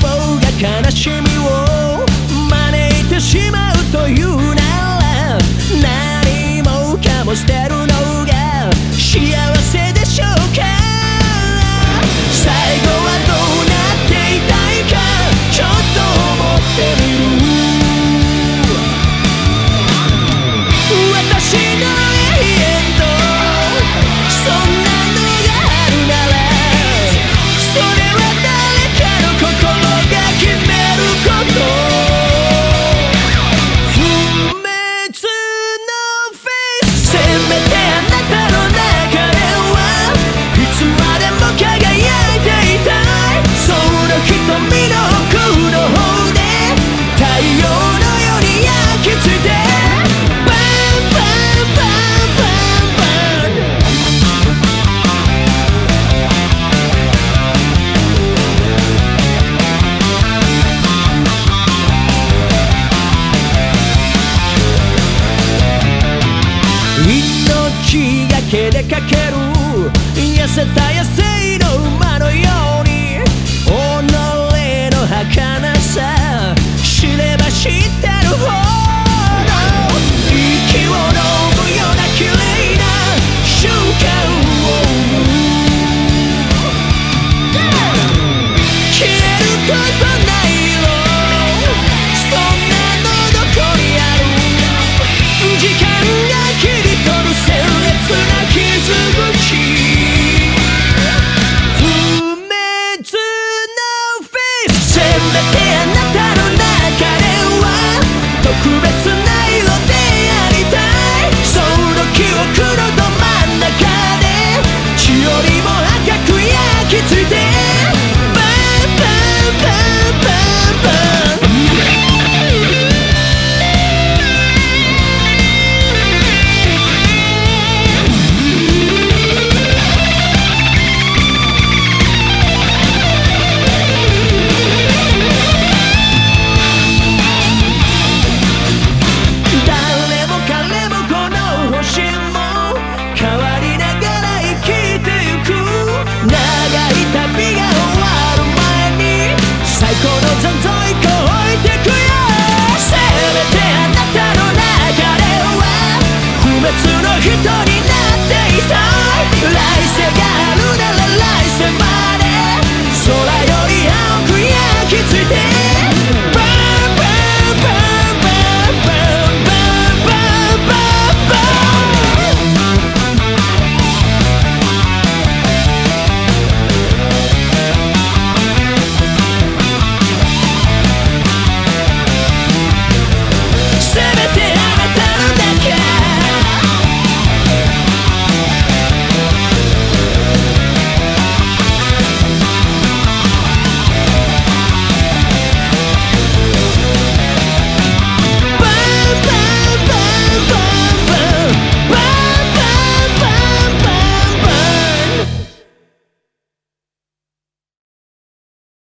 望が悲しみを招いてしまうというなら何もかも捨てるけでかける。痩せた野生の